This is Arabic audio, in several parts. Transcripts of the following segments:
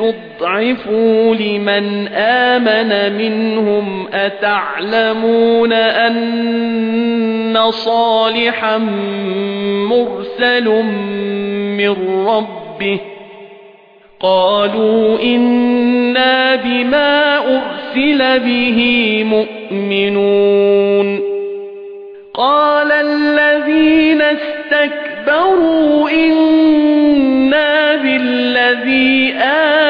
استضعفوا لمن آمن منهم أتعلمون أن صالحا مرسل من ربه قالوا إنا بما أرسل به مؤمنون قال الذين استكبروا إنا بالذي آمنتم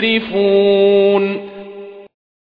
مسرفون